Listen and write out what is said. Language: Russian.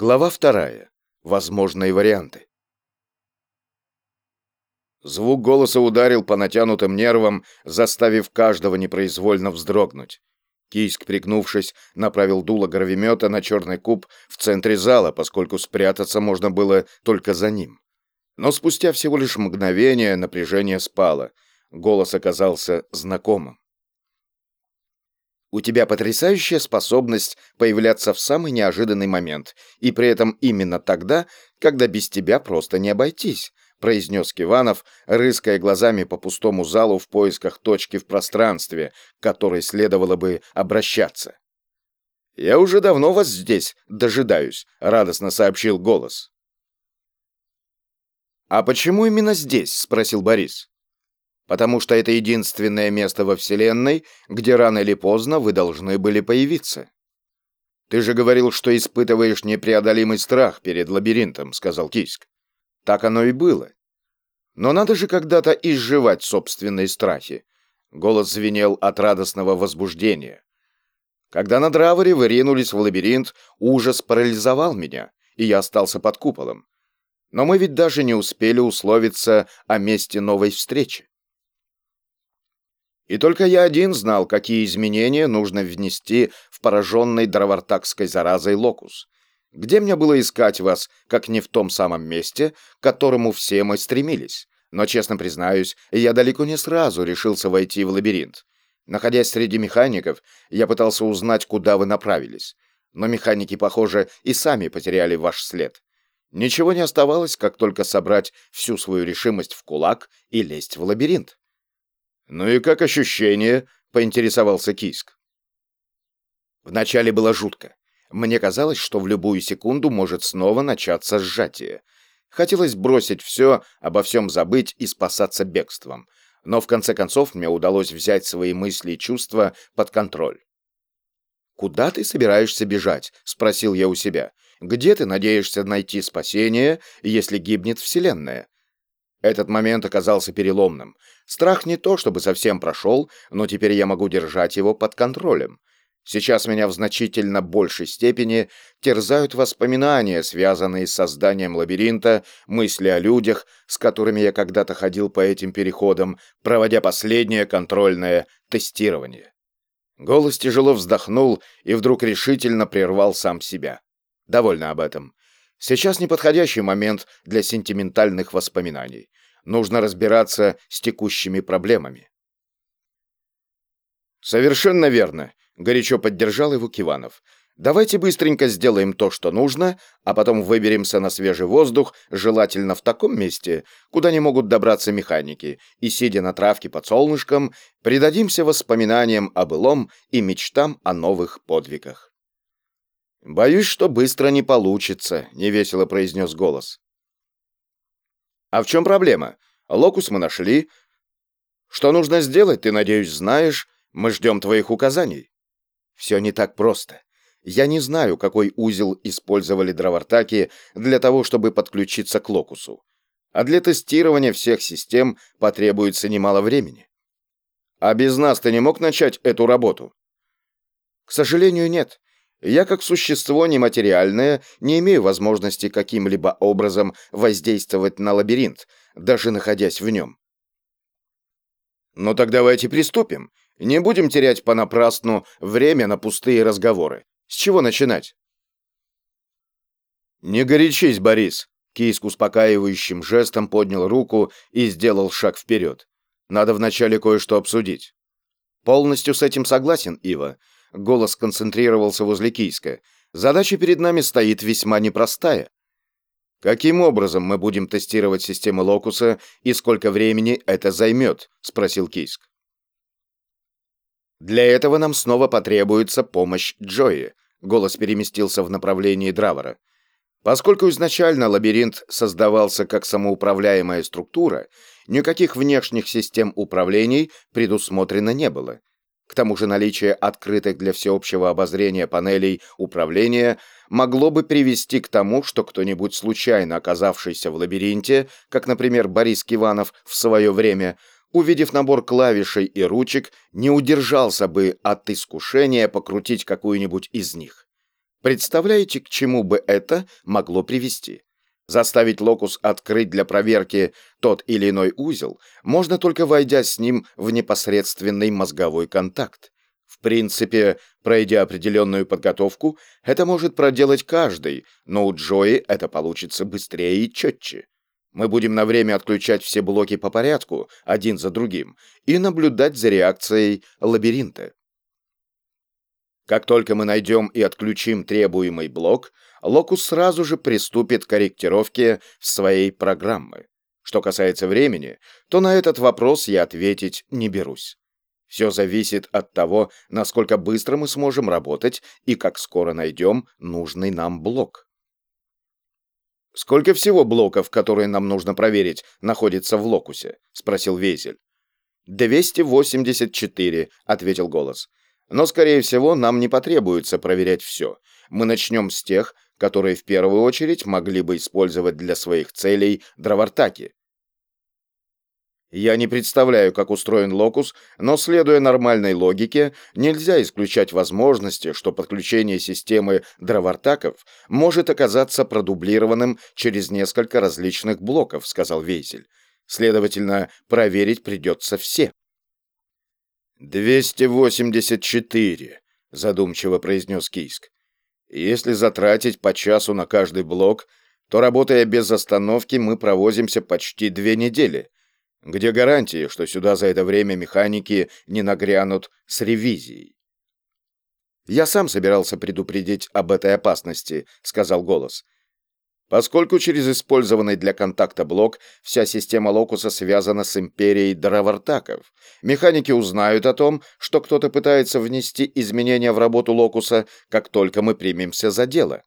Глава вторая. Возможные варианты. Звук голоса ударил по натянутым нервам, заставив каждого непроизвольно вздрогнуть. Кийск, пригнувшись, направил дуло гравимета на черный куб в центре зала, поскольку спрятаться можно было только за ним. Но спустя всего лишь мгновение напряжение спало. Голос оказался знакомым. У тебя потрясающая способность появляться в самый неожиданный момент, и при этом именно тогда, когда без тебя просто не обойтись, произнес Киванов, рыская глазами по пустому залу в поисках точки в пространстве, к которой следовало бы обращаться. «Я уже давно вас здесь дожидаюсь», — радостно сообщил голос. «А почему именно здесь?» — спросил Борис потому что это единственное место во Вселенной, где рано или поздно вы должны были появиться. «Ты же говорил, что испытываешь непреодолимый страх перед лабиринтом», — сказал Кийск. «Так оно и было. Но надо же когда-то изживать собственные страхи». Голос звенел от радостного возбуждения. Когда на Драворе вы ринулись в лабиринт, ужас парализовал меня, и я остался под куполом. Но мы ведь даже не успели условиться о месте новой встречи. И только я один знал, какие изменения нужно внести в пораженный дровартакской заразой локус. Где мне было искать вас, как не в том самом месте, к которому все мы стремились? Но, честно признаюсь, я далеко не сразу решился войти в лабиринт. Находясь среди механиков, я пытался узнать, куда вы направились. Но механики, похоже, и сами потеряли ваш след. Ничего не оставалось, как только собрать всю свою решимость в кулак и лезть в лабиринт. «Ну и как ощущение?» — поинтересовался Киск. Вначале было жутко. Мне казалось, что в любую секунду может снова начаться сжатие. Хотелось бросить все, обо всем забыть и спасаться бегством. Но в конце концов мне удалось взять свои мысли и чувства под контроль. «Куда ты собираешься бежать?» — спросил я у себя. «Где ты надеешься найти спасение, если гибнет Вселенная?» Этот момент оказался переломным. Страх не то, чтобы совсем прошел, но теперь я могу держать его под контролем. Сейчас меня в значительно большей степени терзают воспоминания, связанные с созданием лабиринта, мысли о людях, с которыми я когда-то ходил по этим переходам, проводя последнее контрольное тестирование. Голос тяжело вздохнул и вдруг решительно прервал сам себя. Довольно об этом. Сейчас неподходящий момент для сентиментальных воспоминаний. Нужно разбираться с текущими проблемами. «Совершенно верно», — горячо поддержал его Киванов. «Давайте быстренько сделаем то, что нужно, а потом выберемся на свежий воздух, желательно в таком месте, куда не могут добраться механики, и, сидя на травке под солнышком, предадимся воспоминаниям о былом и мечтам о новых подвигах». «Боюсь, что быстро не получится», — невесело произнес голос. «А в чем проблема? Локус мы нашли. Что нужно сделать, ты, надеюсь, знаешь. Мы ждем твоих указаний». «Все не так просто. Я не знаю, какой узел использовали дровартаки для того, чтобы подключиться к локусу. А для тестирования всех систем потребуется немало времени. А без нас ты не мог начать эту работу?» «К сожалению, нет. Я, как существо нематериальное, не имею возможности каким-либо образом воздействовать на лабиринт, даже находясь в нем. Ну так давайте приступим. Не будем терять понапрасну время на пустые разговоры. С чего начинать? Не горячись, Борис. Кийск успокаивающим жестом поднял руку и сделал шаг вперед. Надо вначале кое-что обсудить. Полностью с этим согласен, Ива. Голос концентрировался возле Кийска. Задача перед нами стоит весьма непростая. «Каким образом мы будем тестировать систему Локуса и сколько времени это займет?» — спросил Кийск. «Для этого нам снова потребуется помощь Джои», — голос переместился в направлении Дравера. Поскольку изначально лабиринт создавался как самоуправляемая структура, никаких внешних систем управлений предусмотрено не было. К тому же наличие открытых для всеобщего обозрения панелей управления могло бы привести к тому, что кто-нибудь случайно оказавшийся в лабиринте, как, например, Борис Киванов в свое время, увидев набор клавишей и ручек, не удержался бы от искушения покрутить какую-нибудь из них. Представляете, к чему бы это могло привести? Заставить локус открыть для проверки тот или иной узел можно только войдя с ним в непосредственный мозговой контакт. В принципе, пройдя определенную подготовку, это может проделать каждый, но у Джои это получится быстрее и четче. Мы будем на время отключать все блоки по порядку, один за другим, и наблюдать за реакцией лабиринта. Как только мы найдем и отключим требуемый блок, Локус сразу же приступит к корректировке своей программы. Что касается времени, то на этот вопрос я ответить не берусь. Все зависит от того, насколько быстро мы сможем работать и как скоро найдем нужный нам блок. «Сколько всего блоков, которые нам нужно проверить, находится в локусе?» — спросил Вейзель. «284», — ответил голос. «Но, скорее всего, нам не потребуется проверять все. Мы начнем с тех, которые в первую очередь могли бы использовать для своих целей дровартаки. Я не представляю, как устроен локус, но, следуя нормальной логике, нельзя исключать возможности, что подключение системы дровартаков может оказаться продублированным через несколько различных блоков, сказал Вейсель. Следовательно, проверить придется все. «284», — задумчиво произнес Кийск. «Если затратить по часу на каждый блок, то, работая без остановки, мы провозимся почти две недели». Где гарантии, что сюда за это время механики не нагрянут с ревизией? «Я сам собирался предупредить об этой опасности», — сказал голос. Поскольку через использованный для контакта блок вся система локуса связана с империей дровартаков, механики узнают о том, что кто-то пытается внести изменения в работу локуса, как только мы примемся за дело.